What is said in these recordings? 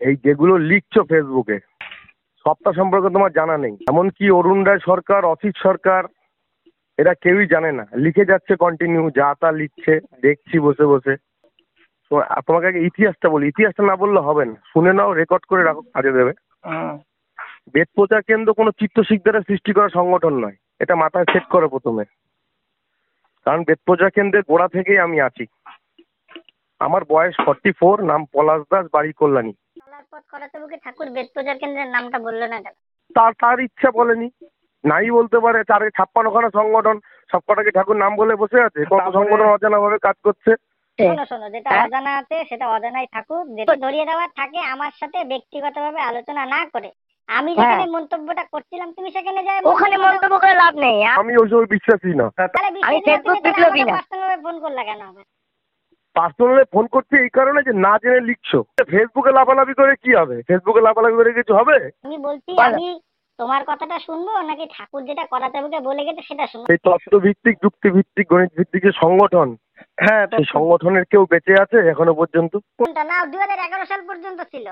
এই যেগুলো লিখছো ফেসবুকে সবটা সম্পর্কে তোমার জানা নেই। এমনকি অরুণ রায় সরকার অসিত সরকার এরা কেউই জানে না। লিখে যাচ্ছে কন্টিনিউ যা তা লিখছে দেখছি বসে বসে। তো তোমাকে আগে ইতিহাসটা বলি। ইতিহাসটা না বললে হবে না। শুনে নাও রেকর্ড করে রাখো কাজে দেবে। হুম বেদ প্রচার কেন্দ্র কোনো চিত্তশিকদারের সৃষ্টি করা সংগঠন নয়। এটা মাথায় সেট করো প্রথমে। কারণ বেদ প্রচার কেন্দ্রের গোড়া থেকেই আমি আছি। আমার বয়স ফর্টি ফোর নাম পলাশ দাস বাড়ি কল্যাণী। করাতে বুকে ঠাকুর বেদ প্রচার কেন্দ্রের নামটা বলল না কেন? তার তার ইচ্ছা বলেনি। নাই বলতে পারে তার ছাপ্পান্নখানা সংগঠন সব কটাকে ঠাকুর নাম বলে বসে আছে? কত সংগঠন অজানা ভাবে কাজ করছে? শোনো শোনো যেটা হ্যাঁ? অজানা আছে সেটা অজানাই থাকুক যেটা ধরিয়ে দেওয়ার থাকে আমার সাথে ব্যক্তিগতভাবে আলোচনা না করে। আমি যেখানে মন্তব্যটা করছিলাম তুমি সেখানে যাই হ্যাঁ। ওখানে মন্তব্য করে লাভ নেই। আমি ওইসব বিশ্বাসী না। তাহলে আমি ফেসবুক বিপ্লবী না। ফোন করলা কেন আমার? পার্সোনালি ফোন করছি এই কারণে যে না জেনে লিখছো। ফেসবুকে লাফালাফি করে কি হবে? ফেসবুকে লাফালাফি করে কিছু হবে? আমি বলছি আমি তোমার কথাটা শুনব নাকি ঠাকুর যেটা করাতে বুকে বলে গেছে সেটা শুনব? এই তত্ত্ব ভিত্তিক যুক্তি ভিত্তিক গণিত ভিত্তিক যে সংগঠন হ্যাঁ সেই সংগঠনের কেউ বেঁচে আছে এখনও পর্যন্ত? কোনটা? না দুই হাজার এগারো সাল পর্যন্ত ছিল।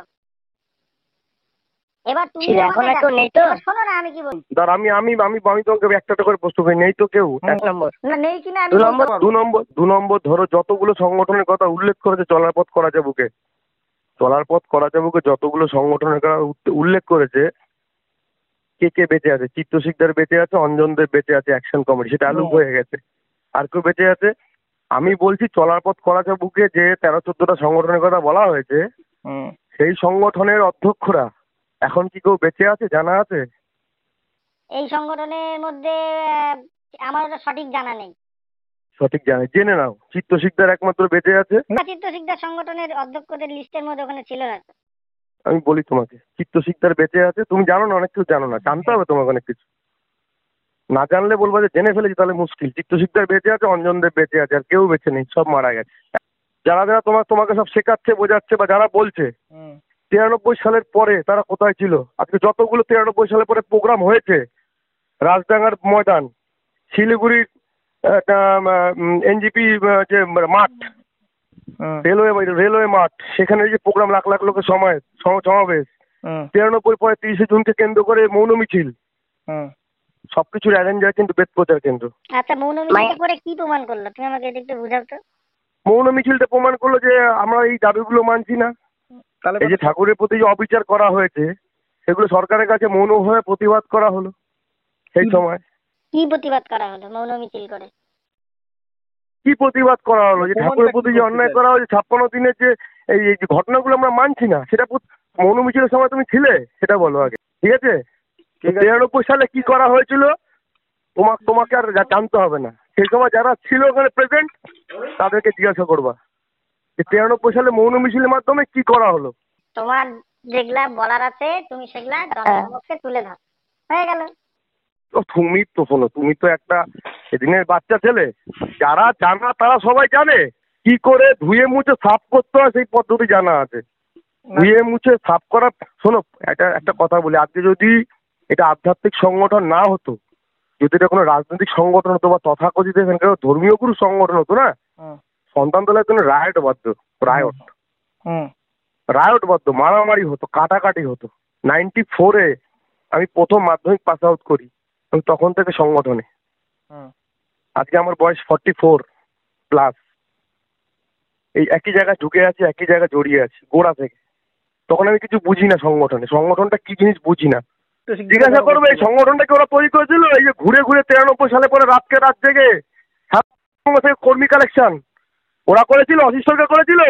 এবার তুমি এখন আর কেউ নেই তো? শোনো না আমি কি বলছি? ধর আমি আমি আমি আমি তোমাকে একটা একটা করে প্রশ্ন করি নেই তো কেউ? এক নম্বর। না নেই কিনা আমি দু নম্বর। দু নম্বর দু নম্বর ধরো যতগুলো সংগঠনের কথা উল্লেখ করেছে চলার পথ করা যাবুকে চলার পথ করা যাবুকে যতগুলো সংগঠনের কথা উল্লেখ করেছে কে কে বেঁচে আছে? চিত্তশিকদার বেঁচে আছে অঞ্জনদেব বেঁচে আছে অ্যাকশন কমিটি সেটা আলু হয়ে। গেছে। আর কেউ বেঁচে আছে? আমি বলছি চলার পথ করা যাবুকে যে তেরো চোদ্দটা সংগঠনের কথা বলা হয়েছে সেই সংগঠনের অধ্যক্ষরা এখন কি কেউ বেঁচে আছে জানা আছে? এই সংগঠনের মধ্যে আমার ওটা সঠিক জানা নেই। সঠিক জানে জেনে নাও চিত্তশিকদার একমাত্র বেঁচে আছে? চিত্ত শিকদার সংগঠনের অধ্যক্ষদের লিস্টের মধ্যে ওখানে ছিল না। আমি বলি তোমাকে চিত্তশিকদার বেঁচে আছে? তুমি জানো না অনেক কিছু জানো না জানতে হবে তোমাকে অনেক কিছু। না জানলে বলব যে জেনে ফেলেছি তাহলে মুশকিল। চিত্তশিকদার বেঁচে আছে অঞ্জনদেব বেঁচে আছে আর কেউ বেঁচে নেই সব মারা গেছে। যারা যারা তোমার তোমাকে সব শেখাচ্ছে বোঝাচ্ছে বা যারা বলছে হুম। তিরানব্বই সালের পরে তারা কোথায় ছিল? আজকে যতগুলো তিরানব্বই সালের পরে প্রোগ্রাম হয়েছে রাজডাঙ্গার ময়দান শিলিগুড়ির এনজিপি যে মাঠ রেলওয়ে রেলওয়ে মাঠ সেখানে যে প্রোগ্রাম লাখ লাখ লোকের সময় সমাবেশ। তিরানব্বই পরে তিরিশে জুনকে কেন্দ্র করে মৌন মিছিল। হুম সবকিছুর অ্যারেঞ্জার কিন্তু বেদ প্রচার কেন্দ্র। আচ্ছা মৌন মিছিল করে কি প্রমাণ করল? তুমি আমাকে বুঝাও তো। মৌন মিছিলটা প্রমাণ করল যে আমরা এই দাবিগুলো মানছি না। তাহলে এই যে ঠাকুরের প্রতি যে অবিচার করা হয়েছে সেগুলো সরকারের কাছে মৌন হয়ে প্রতিবাদ করা হলো সেই সময়। কি প্রতিবাদ করা হলো মৌন মিছিল করে? কি প্রতিবাদ করা হলো? যে ঠাকুরের প্রতি যে অন্যায় করা হয়েছে ছাপ্পান্ন দিনের যে এই যে ঘটনাগুলো আমরা মানছি না সেটা মৌন মিছিলের সময় তুমি ছিলে? সেটা বলো আগে। ঠিক আছে? তিরানব্বই সালে কি করা হয়েছিল? তোমার তোমাকে আর জানতে হবে না। সেই সময় যারা ছিল ওখানে প্রেজেন্ট তাদেরকে জিজ্ঞাসা করবা। তিরানব্বই সালে মৌন মিছিলের মাধ্যমে কি করা হলো? তোমার যেগুলা বলার আছে তুমি সেগুলা জনসমক্ষে তুলে ধর হয়ে গেল। তো তুমি তো শোনো তুমি তো একটা সেদিনের বাচ্চা ছেলে। যারা জানা তারা সবাই জানে। কি করে ধুয়ে মুছে সাফ করতে হয় সেই পদ্ধতি জানা আছে। ধুয়ে মুছে সাফ করা শোনো একটা একটা কথা বলি। আজকে যদি এটা আধ্যাত্মিক সংগঠন না হতো যদি এটা কোনো রাজনৈতিক সংগঠন হতো বা তথাকথিত এখানকার ধর্মীয় কোনো সংগঠন হতো না হুম সন্তান তোলার জন্য রায়ট। বাধ্য রায়ট রায়ট বাধ্য মারামারি হতো কাটাকাটি হতো। নাইনটি ফোরে আমি প্রথম মাধ্যমিক পাস আউট করি আমি তখন থেকে সংগঠনে। আজকে আমার বয়স ফর্টি ফোর প্লাস এই একই জায়গায় ঢুকে আছি একই জায়গায় জড়িয়ে আছি গোড়া থেকে। তখন আমি কিছু বুঝি না সংগঠনে। সংগঠনটা কি জিনিস বুঝি না। জিজ্ঞাসা করবে এই সংগঠনটাকে ওরা তৈরি করেছিল? এই যে ঘুরে ঘুরে তিরানব্বই সালে পরে রাতকে রাত জেগে কর্মী কালেকশন ওরা করেছিল অশিস সরকার করেছিল?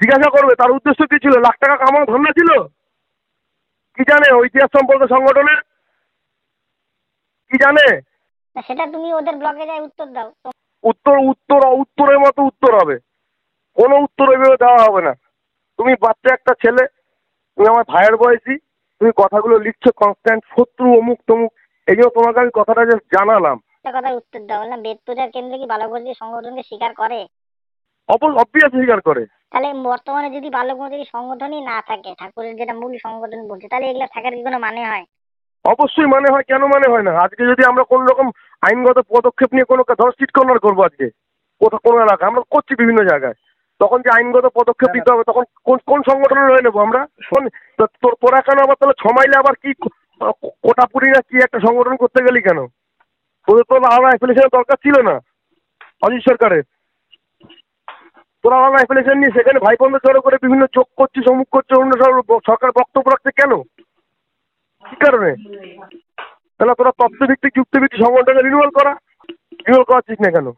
জিজ্ঞাসা করবে তার উদ্দেশ্য কি ছিল? লাখ টাকা কামানো ধান্দা ছিল? কি জানে ও ইতিহাস সম্পর্কে সংগঠনের কি জানে? সেটা তুমি ওদের ব্লগে যাই উত্তর দাও। উত্তর উত্তর উত্তরের মতো উত্তর হবে। কোনো উত্তর ওইভাবে দেওয়া হবে না। তুমি বাচ্চা একটা ছেলে তুমি আমার ভাইয়ের বয়সী তুমি কথাগুলো লিখছো কনস্ট্যান্ট শত্রু অমুক তমুক এই জন্য তোমাকে আমি কথাটা জাস্ট জানালাম। একটা কথার উত্তর দাও বললাম বেদ পূজার কেন্দ্রে কি বালকমন্দির সংগঠনকে স্বীকার করে? অবভিয়াস স্বীকার করে। তাহলে বর্তমানে যদি বালকমন্দির সংগঠনই না থাকে ঠাকুরের যেটা মূল সংগঠন বলছে তাহলে এগুলা থাকার কি কোনো মানে হয়? অবশ্যই মানে হয় কেন মানে হয় না? আজকে যদি আমরা কোনো রকম আইনগত পদক্ষেপ নিয়ে কোনো ধর স্ট্রিট কর্নার করব আজকে কোথাও কোনো এলাকা আমরা করছি বিভিন্ন জায়গায়। তখন যে আইনগত পদক্ষেপ নিতে হবে তখন কোন কোন সংগঠনে রয়ে নেব আমরা? তোর কেন আবার তাহলে ছ মাইলে আবার কি কোটাপুরি না কি একটা সংগঠন করতে গেলি কেন? তোদের তো আলাদা অ্যাপ্লিকেশনের দরকার ছিল না, অজিত সরকারের। তোরা আলাদা অ্যাপ্লিকেশন নিয়ে সেখানে ভাইপন্ধ জড়ো করে বিভিন্ন চোখ করছিস, অমুক করছে অন্য সরকার বক্তব্য রাখছে কেন? কি কারণে? তাহলে তোরা তত্ত্বভিত্তিক যুক্তিভিত্তিক সংগঠনকে রিনিউয়াল করা? রিনিউয়াল করাচ্ছিস না কেন?